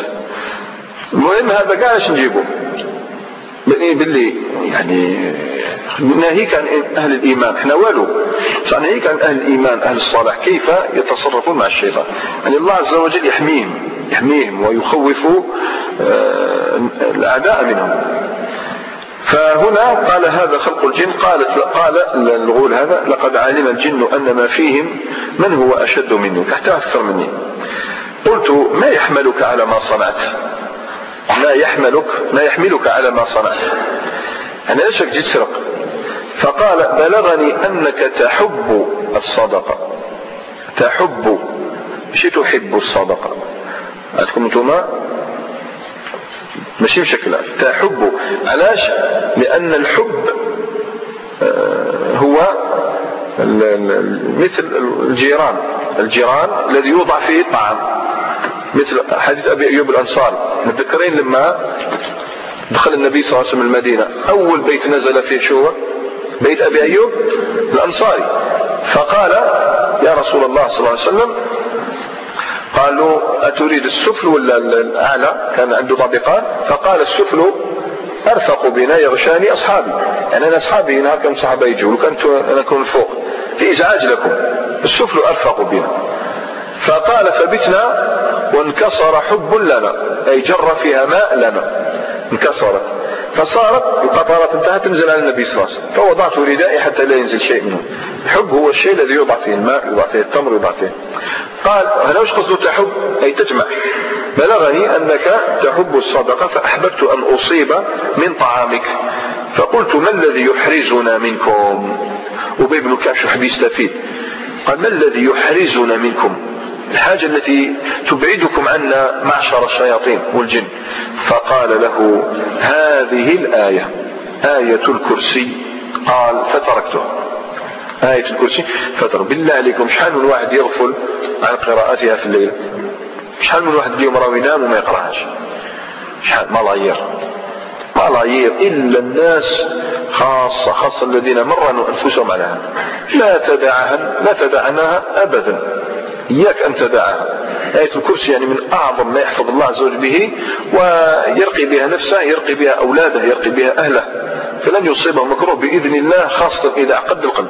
المهم هذا كاع اش نجيبه. بني باللي يعني ناهيك عن أهل الإيمان؟ إحنا والو. بصح ناهيك عن أهل الإيمان أهل الصالح. كيف يتصرفون مع الشيطان؟ يعني الله عز وجل يحميهم يحميهم ويخوف آه، الأعداء منهم. فهنا قال هذا خلق الجن قالت قال الغول هذا لقد علم الجن أن ما فيهم من هو أشد منك حتى أكثر مني. قلت ما يحملك على ما صنعت؟ ما يحملك ما يحملك على ما صنعت. أنا ليش جيت تسرق فقال بلغني أنك تحب الصدقة. تحب. ماشي تحب الصدقة. عندكم أنتم ماشي بشكل تحب. علاش؟ لأن الحب آه، هو مثل الجيران. الجيران الذي يوضع فيه الطعام. مثل حديث أبي أيوب الأنصاري. متذكرين لما دخل النبي صلى الله عليه وسلم المدينة؟ أول بيت نزل فيه شو بيت أبي أيوب الأنصاري. فقال يا رسول الله صلى الله عليه وسلم قالوا أتريد السفل ولا الأعلى؟ كان عنده طابقان فقال السفل أرفق بنا يغشاني أصحابي. يعني أنا أصحابي هنا كم صحابة يجوا؟ كنت أنا أكون فوق. في إزعاج لكم. السفل أرفق بنا. فقال فبتنا وانكسر حب لنا أي جر فيها ماء لنا. انكسرت. فصارت القطرات انتهت تنزل على النبي صلى الله عليه وسلم. فوضعت ردائي حتى لا ينزل شيء منه. الحب هو الشيء الذي يوضع فيه الماء يوضع فيه التمر يوضع فيه. قال هنا وش قصده تحب؟ أي تجمع. بلغني أنك تحب الصدقة فأحببت أن أصيب من طعامك. فقلت ما الذي يحرزنا منكم؟ أبي بن كعب شحب يستفيد قال ما الذي يحرزنا منكم؟ الحاجة التي تبعدكم عنا معشر الشياطين والجن. فقال له هذه الآية آية الكرسي. قال فتركته. آية الكرسي فترك بالله عليكم شحال من واحد يغفل عن قراءتها في الليل؟ شحال من واحد اليوم راه ينام وما يقراهاش؟ شحال؟ ملايير ملايير إلا الناس خاصة خاصة الذين مرنوا أنفسهم على هذا. لا تدعها لا تدعناها أبدا. إياك أن تدعها آية الكرسي يعني من أعظم ما يحفظ الله عز وجل به ويرقي بها نفسه يرقي بها أولاده يرقي بها أهله. فلن يصيبه مكروه بإذن الله خاصة إذا عقد القلب.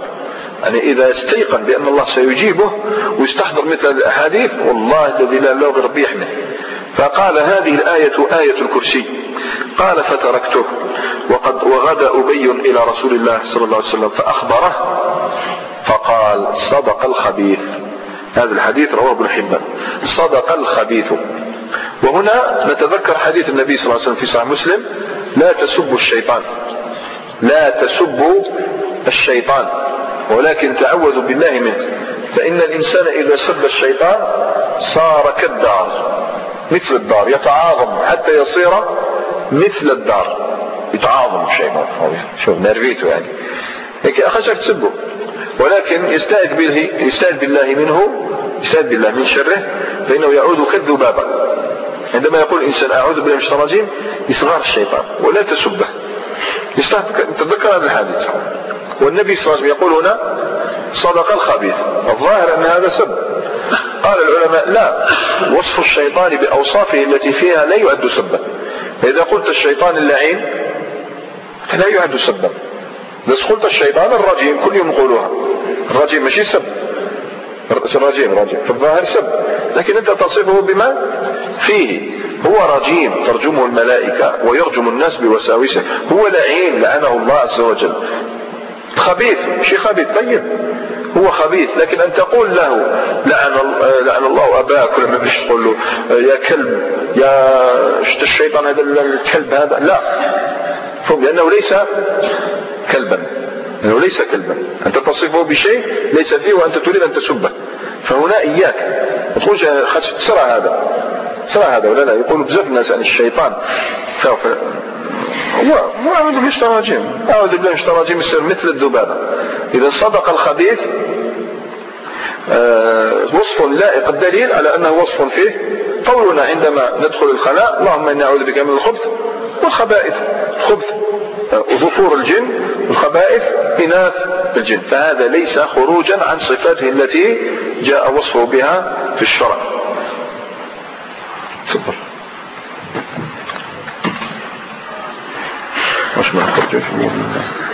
يعني إذا استيقن بأن الله سيجيبه ويستحضر مثل الأحاديث والله الذي لا غير ربي يحميه. فقال هذه الآية آية الكرسي. قال فتركته. وقد وغدا أبي إلى رسول الله صلى الله عليه وسلم فأخبره فقال صدق الخبيث. هذا الحديث رواه ابن حبان. صدق الخبيث. وهنا نتذكر حديث النبي صلى الله عليه وسلم في صحيح مسلم لا تسبوا الشيطان. لا تسبوا الشيطان. ولكن تعوذوا بالله منه. فإن الإنسان إذا سب الشيطان صار كالدار مثل الدار يتعاظم حتى يصير مثل الدار. يتعاظم الشيطان. شوف نرفيته يعني. هيك أخشك تسبه ولكن يستعد به يستعد بالله منه يستعد بالله من شره فإنه يعود كالذبابة. عندما يقول الإنسان أعوذ بالله من الشيطان الرجيم يصغر الشيطان ولا تسبه. تذكر هذا الحديث. والنبي صلى الله عليه وسلم يقول هنا صدق الخبيث. الظاهر أن هذا سب قال العلماء لا. وصف الشيطان بأوصافه التي فيها لا يعد سبا فإذا قلت الشيطان اللعين فلا يعد سبا بس قلت الشيطان الرجيم كل يوم نقولها الرجيم ماشي سب. الرجيم رجيم في الظاهر سب. لكن انت تصفه بما فيه. هو رجيم ترجمه الملائكة ويرجم الناس بوساوسه. هو لعين لعنه الله عز وجل. خبيث شيء خبيث. طيب. هو خبيث. لكن أن تقول له لعن لعن الله أباك ولا بيش تقول له يا كلب يا شت الشيطان هذا الكلب هذا. لا. لأنه ليس كلبا. انه ليس كلبا. أنت تصفه بشيء ليس فيه وأنت تريد أن تسبه. فهنا إياك. ما تقولش تسرع هذا. سرع هذا. ولا لا؟ يقول بزاف الناس عن الشيطان. هو هو أعوذ بالله من الشيطان أعوذ بالله من الشيطان يصير مثل الذبابة. إذا صدق الخبيث آه وصف لائق الدليل على أنه وصف فيه قولنا عندما ندخل الخلاء اللهم إني أعوذ بك من الخبث والخبائث. الخبث ذكور الجن والخبائث إناث الجن. فهذا ليس خروجا عن صفاته التي جاء وصفه بها في الشرع. تفضل. ما في